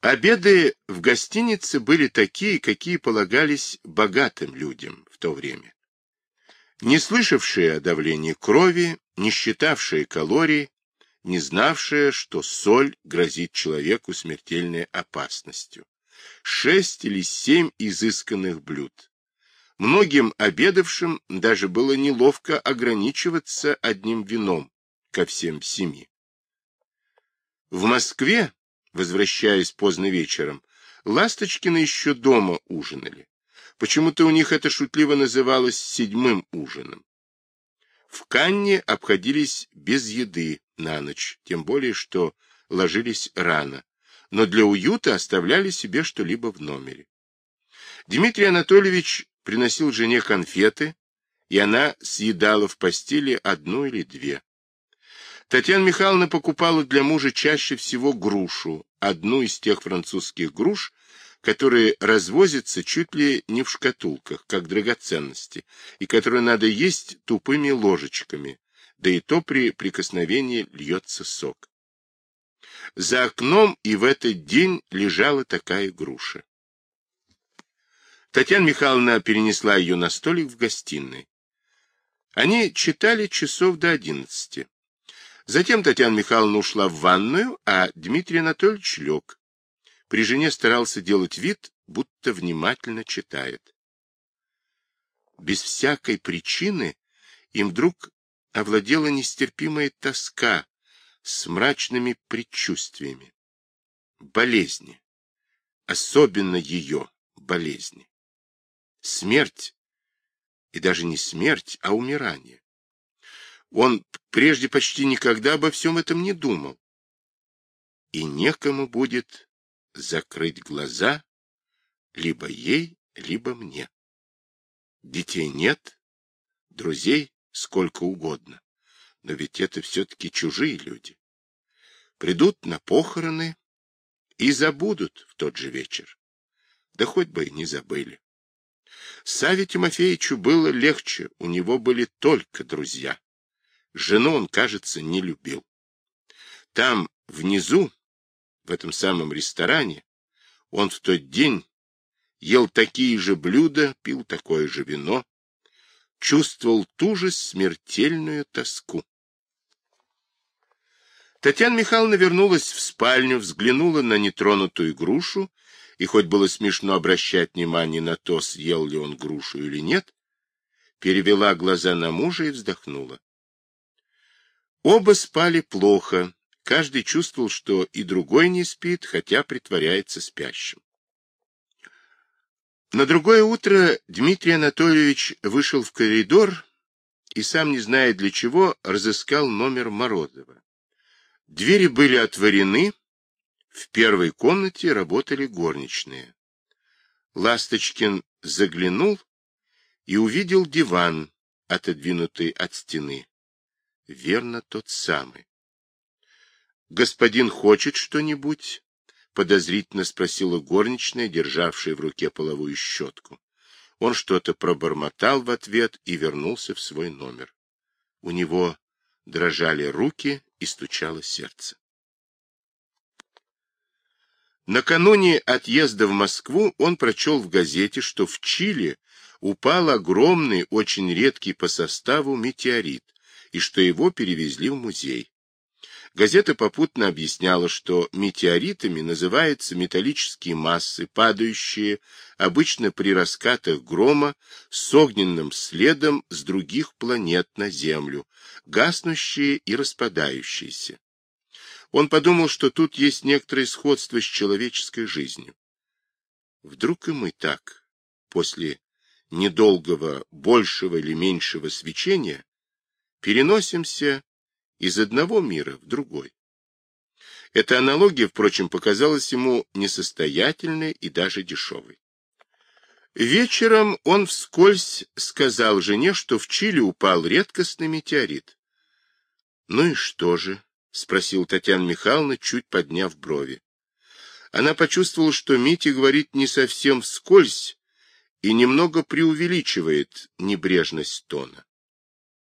Обеды в гостинице были такие, какие полагались богатым людям в то время. Не слышавшие о давлении крови, не считавшие калорий, не знавшие, что соль грозит человеку смертельной опасностью. Шесть или семь изысканных блюд. Многим обедавшим даже было неловко ограничиваться одним вином ко всем семи. В Москве Возвращаясь поздно вечером, Ласточкины еще дома ужинали. Почему-то у них это шутливо называлось седьмым ужином. В Канне обходились без еды на ночь, тем более, что ложились рано, но для уюта оставляли себе что-либо в номере. Дмитрий Анатольевич приносил жене конфеты, и она съедала в постели одну или две. Татьяна Михайловна покупала для мужа чаще всего грушу, одну из тех французских груш, которые развозятся чуть ли не в шкатулках, как драгоценности, и которые надо есть тупыми ложечками, да и то при прикосновении льется сок. За окном и в этот день лежала такая груша. Татьяна Михайловна перенесла ее на столик в гостиной. Они читали часов до одиннадцати. Затем Татьяна Михайловна ушла в ванную, а Дмитрий Анатольевич лег. При жене старался делать вид, будто внимательно читает. Без всякой причины им вдруг овладела нестерпимая тоска с мрачными предчувствиями. Болезни. Особенно ее болезни. Смерть. И даже не смерть, а умирание. Он прежде почти никогда обо всем этом не думал. И некому будет закрыть глаза либо ей, либо мне. Детей нет, друзей сколько угодно, но ведь это все-таки чужие люди. Придут на похороны и забудут в тот же вечер. Да хоть бы и не забыли. Саве Тимофеевичу было легче, у него были только друзья. Жену он, кажется, не любил. Там, внизу, в этом самом ресторане, он в тот день ел такие же блюда, пил такое же вино, чувствовал ту же смертельную тоску. Татьяна Михайловна вернулась в спальню, взглянула на нетронутую грушу, и хоть было смешно обращать внимание на то, съел ли он грушу или нет, перевела глаза на мужа и вздохнула. Оба спали плохо, каждый чувствовал, что и другой не спит, хотя притворяется спящим. На другое утро Дмитрий Анатольевич вышел в коридор и, сам не зная для чего, разыскал номер Морозова. Двери были отворены, в первой комнате работали горничные. Ласточкин заглянул и увидел диван, отодвинутый от стены. Верно, тот самый. «Господин хочет что-нибудь?» — подозрительно спросила горничная, державшая в руке половую щетку. Он что-то пробормотал в ответ и вернулся в свой номер. У него дрожали руки и стучало сердце. Накануне отъезда в Москву он прочел в газете, что в Чили упал огромный, очень редкий по составу метеорит, и что его перевезли в музей. Газета попутно объясняла, что метеоритами называются металлические массы, падающие обычно при раскатах грома с огненным следом с других планет на Землю, гаснущие и распадающиеся. Он подумал, что тут есть некоторое сходство с человеческой жизнью. Вдруг и мы так, после недолгого большего или меньшего свечения, переносимся из одного мира в другой. Эта аналогия, впрочем, показалась ему несостоятельной и даже дешевой. Вечером он вскользь сказал жене, что в Чили упал редкостный метеорит. — Ну и что же? — спросил Татьяна Михайловна, чуть подняв брови. Она почувствовала, что Митя говорит не совсем вскользь и немного преувеличивает небрежность тона.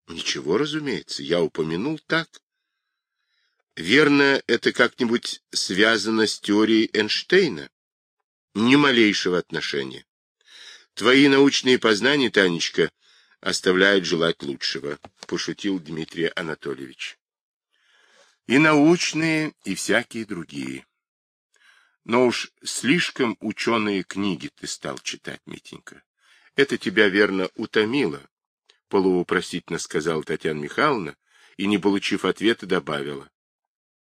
Ничего, разумеется, я упомянул так. Верно, это как-нибудь связано с теорией Эйнштейна? Ни малейшего отношения. Твои научные познания, Танечка, оставляют желать лучшего, пошутил Дмитрий Анатольевич. И научные, и всякие другие. Но уж слишком ученые книги ты стал читать, Митенька. Это тебя, верно, утомило, полувопросительно сказала Татьяна Михайловна и, не получив ответа, добавила.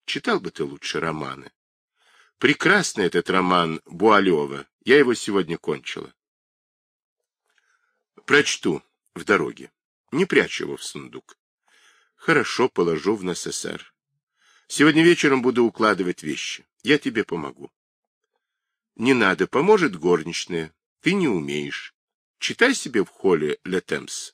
Читал бы ты лучше романы. Прекрасный этот роман Буалева. Я его сегодня кончила. Прочту в дороге. Не прячь его в сундук. Хорошо, положу в НССР. Сегодня вечером буду укладывать вещи. Я тебе помогу. Не надо, поможет горничная. Ты не умеешь. Читай себе в холле Летемс.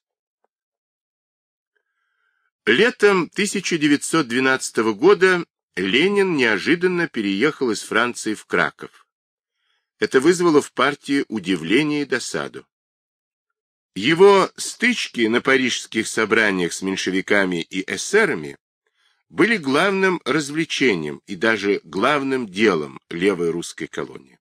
Летом 1912 года Ленин неожиданно переехал из Франции в Краков. Это вызвало в партии удивление и досаду. Его стычки на парижских собраниях с меньшевиками и эсерами были главным развлечением и даже главным делом левой русской колонии.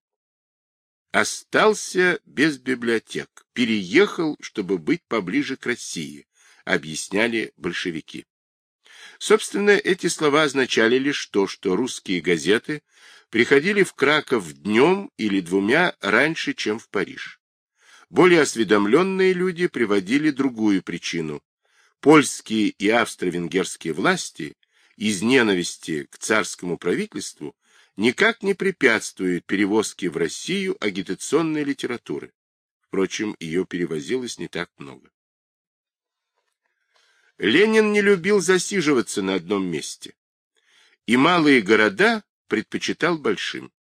Остался без библиотек, переехал, чтобы быть поближе к России, объясняли большевики. Собственно, эти слова означали лишь то, что русские газеты приходили в Краков днем или двумя раньше, чем в Париж. Более осведомленные люди приводили другую причину. Польские и австро-венгерские власти из ненависти к царскому правительству никак не препятствуют перевозке в Россию агитационной литературы. Впрочем, ее перевозилось не так много. Ленин не любил засиживаться на одном месте. И малые города предпочитал большим.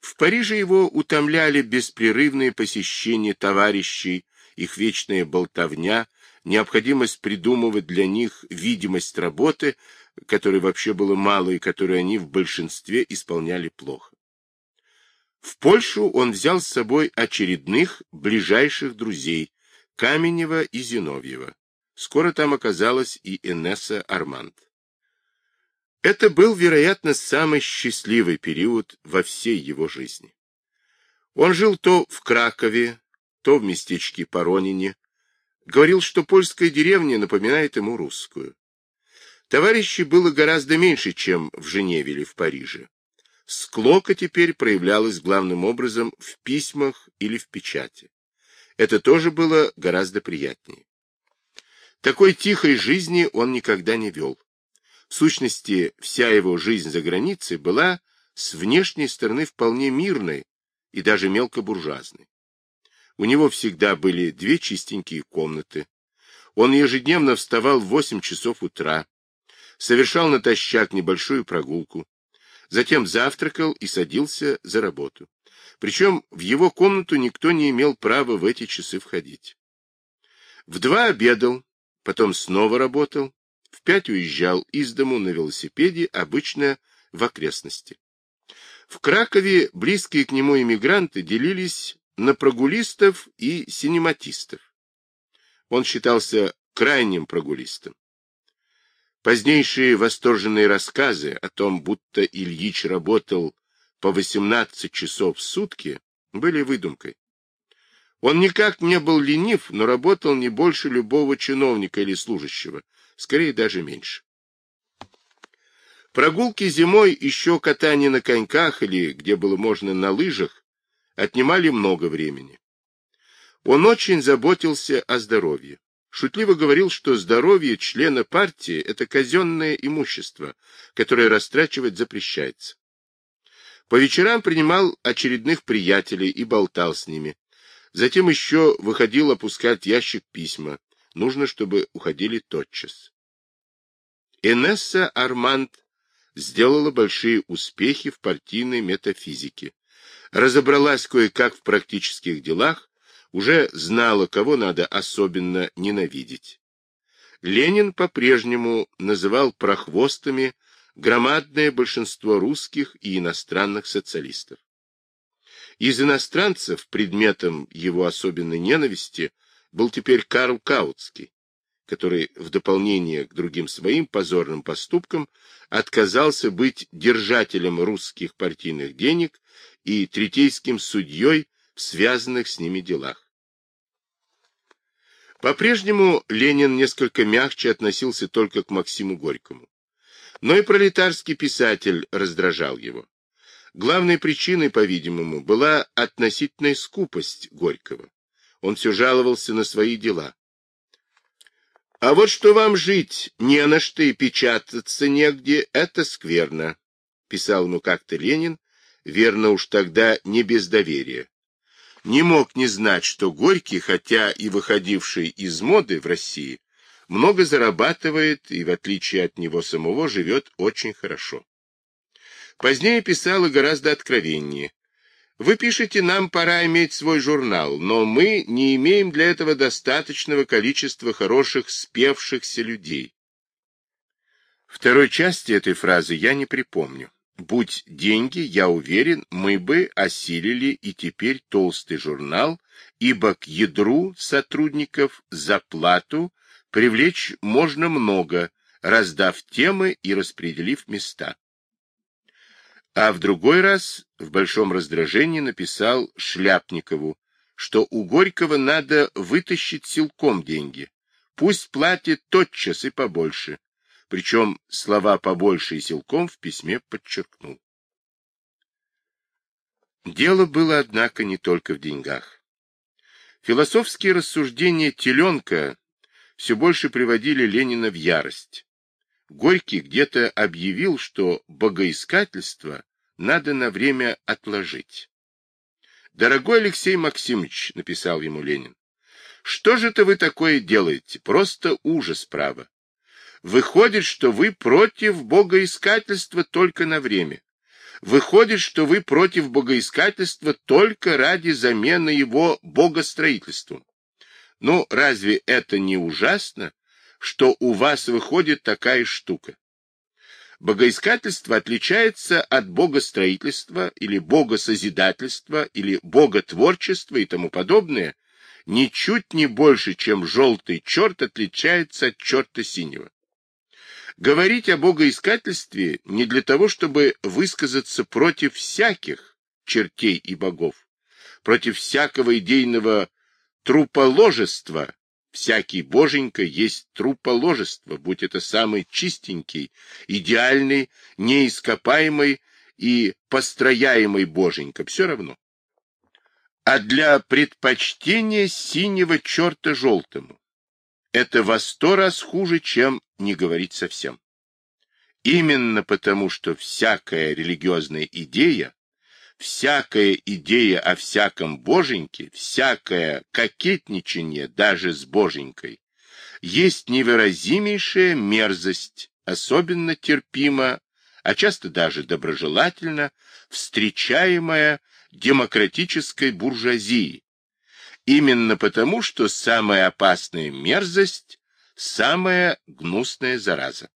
В Париже его утомляли беспрерывные посещения товарищей, их вечная болтовня, необходимость придумывать для них видимость работы, которой вообще было мало и которую они в большинстве исполняли плохо. В Польшу он взял с собой очередных ближайших друзей Каменева и Зиновьева. Скоро там оказалась и Энесса Арманд. Это был, вероятно, самый счастливый период во всей его жизни. Он жил то в Кракове, то в местечке Поронине. Говорил, что польская деревня напоминает ему русскую. Товарищей было гораздо меньше, чем в Женеве или в Париже. Склока теперь проявлялась главным образом в письмах или в печати. Это тоже было гораздо приятнее. Такой тихой жизни он никогда не вел. В сущности, вся его жизнь за границей была с внешней стороны вполне мирной и даже мелкобуржуазной. У него всегда были две чистенькие комнаты. Он ежедневно вставал в 8 часов утра, совершал натощак небольшую прогулку, затем завтракал и садился за работу. Причем в его комнату никто не имел права в эти часы входить. В два обедал, потом снова работал, в пять уезжал из дому на велосипеде, обычно в окрестности. В Кракове близкие к нему иммигранты делились на прогулистов и синематистов. Он считался крайним прогулистом. Позднейшие восторженные рассказы о том, будто Ильич работал по 18 часов в сутки, были выдумкой. Он никак не был ленив, но работал не больше любого чиновника или служащего, скорее даже меньше. Прогулки зимой, еще катание на коньках или где было можно на лыжах, отнимали много времени. Он очень заботился о здоровье. Шутливо говорил, что здоровье члена партии – это казенное имущество, которое растрачивать запрещается. По вечерам принимал очередных приятелей и болтал с ними, Затем еще выходил опускать ящик письма. Нужно, чтобы уходили тотчас. Энесса Арманд сделала большие успехи в партийной метафизике. Разобралась кое-как в практических делах, уже знала, кого надо особенно ненавидеть. Ленин по-прежнему называл прохвостами громадное большинство русских и иностранных социалистов. Из иностранцев предметом его особенной ненависти был теперь Карл Каутский. который в дополнение к другим своим позорным поступкам отказался быть держателем русских партийных денег и третейским судьей в связанных с ними делах. По-прежнему Ленин несколько мягче относился только к Максиму Горькому. Но и пролетарский писатель раздражал его. Главной причиной, по-видимому, была относительная скупость Горького. Он все жаловался на свои дела. А вот что вам жить не на что и печататься негде, это скверно, писал ему как-то Ленин, верно уж тогда не без доверия. Не мог не знать, что Горький, хотя и выходивший из моды в России, много зарабатывает и, в отличие от него самого, живет очень хорошо. Позднее писал и гораздо откровеннее. Вы пишете, нам пора иметь свой журнал, но мы не имеем для этого достаточного количества хороших спевшихся людей. Второй части этой фразы я не припомню. Будь деньги, я уверен, мы бы осилили и теперь толстый журнал, ибо к ядру сотрудников за плату привлечь можно много, раздав темы и распределив места а в другой раз в большом раздражении написал Шляпникову, что у Горького надо вытащить силком деньги. Пусть платит тотчас и побольше. Причем слова «побольше» и «силком» в письме подчеркнул. Дело было, однако, не только в деньгах. Философские рассуждения Теленка все больше приводили Ленина в ярость. Горький где-то объявил, что богоискательство надо на время отложить. «Дорогой Алексей Максимович», — написал ему Ленин, — «что же это вы такое делаете? Просто ужас, право. Выходит, что вы против богоискательства только на время. Выходит, что вы против богоискательства только ради замены его богостроительством. Ну, разве это не ужасно, что у вас выходит такая штука? Богоискательство отличается от богостроительства или богосозидательства или боготворчества и тому подобное ничуть не больше, чем желтый черт отличается от черта синего. Говорить о богоискательстве не для того, чтобы высказаться против всяких чертей и богов, против всякого идейного труположества Всякий боженька есть труположество, будь это самый чистенький, идеальный, неископаемый и построяемый боженька, все равно. А для предпочтения синего черта желтому это во сто раз хуже, чем не говорить совсем. Именно потому, что всякая религиозная идея всякая идея о всяком боженьке, всякое кокетничание даже с боженькой, есть невыразимейшая мерзость, особенно терпима, а часто даже доброжелательно встречаемая демократической буржуазией, именно потому, что самая опасная мерзость – самая гнусная зараза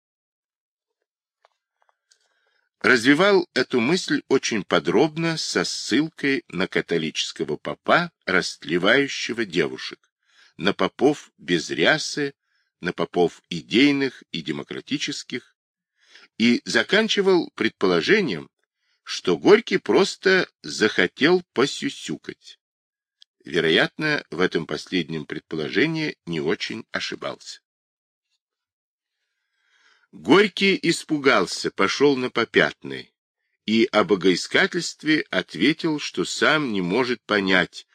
развивал эту мысль очень подробно со ссылкой на католического попа, растлевающего девушек, на попов без рясы, на попов идейных и демократических, и заканчивал предположением, что Горький просто захотел посюсюкать. Вероятно, в этом последнем предположении не очень ошибался. Горький испугался, пошел на попятный и о богоискательстве ответил, что сам не может понять,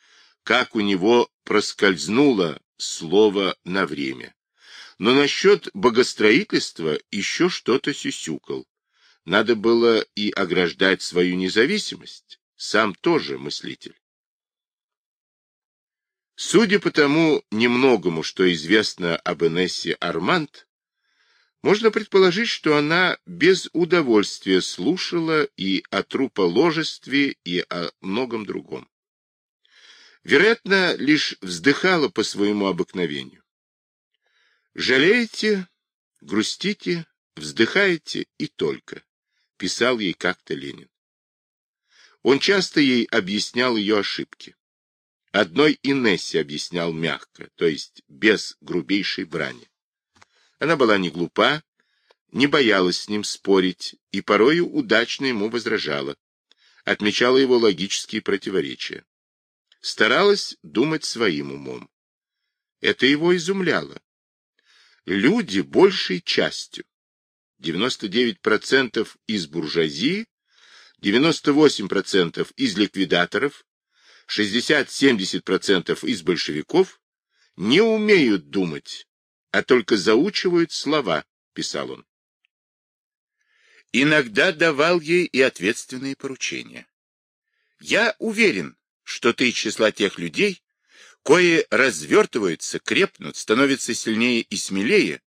как у него проскользнуло слово на время. Но насчет богостроительства еще что-то сюсюкал. Надо было и ограждать свою независимость. Сам тоже мыслитель. Судя по тому немногому, что известно об Энессе Арманд, можно предположить, что она без удовольствия слушала и о труположестве, и о многом другом. Вероятно, лишь вздыхала по своему обыкновению. «Жалеете, грустите, вздыхаете и только», — писал ей как-то Ленин. Он часто ей объяснял ее ошибки. Одной Инессе объяснял мягко, то есть без грубейшей брани. Она была не глупа, не боялась с ним спорить и порою удачно ему возражала, отмечала его логические противоречия. Старалась думать своим умом. Это его изумляло. Люди большей частью, 99% из буржуазии, 98% из ликвидаторов, 60-70% из большевиков не умеют думать, а только заучивают слова, писал он. Иногда давал ей и ответственные поручения. Я уверен, что ты числа тех людей, кое развертываются, крепнут, становятся сильнее и смелее,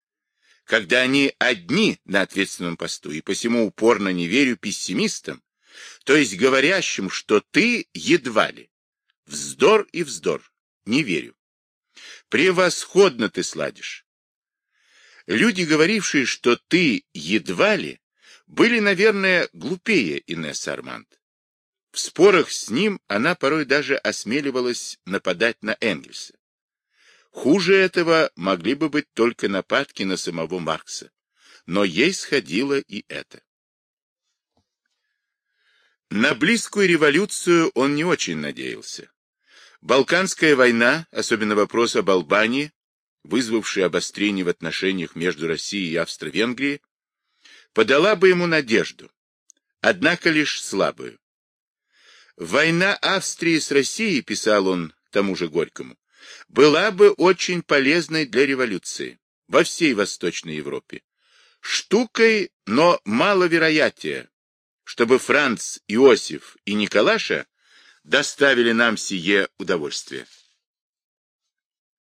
когда они одни на ответственном посту, и посему упорно не верю пессимистам, то есть говорящим, что ты едва ли. Вздор и вздор. Не верю. Превосходно ты сладишь. Люди, говорившие, что ты едва ли, были, наверное, глупее Инесса Арманд. В спорах с ним она порой даже осмеливалась нападать на Энгельса. Хуже этого могли бы быть только нападки на самого Маркса. Но ей сходило и это. На близкую революцию он не очень надеялся. Балканская война, особенно вопрос об Албании, вызвавший обострение в отношениях между Россией и Австро-Венгрией, подала бы ему надежду, однако лишь слабую. Война Австрии с Россией, писал он тому же Горькому, была бы очень полезной для революции во всей Восточной Европе. Штукой, но маловероятнее, чтобы Франц, Иосиф и Николаша доставили нам сие удовольствие.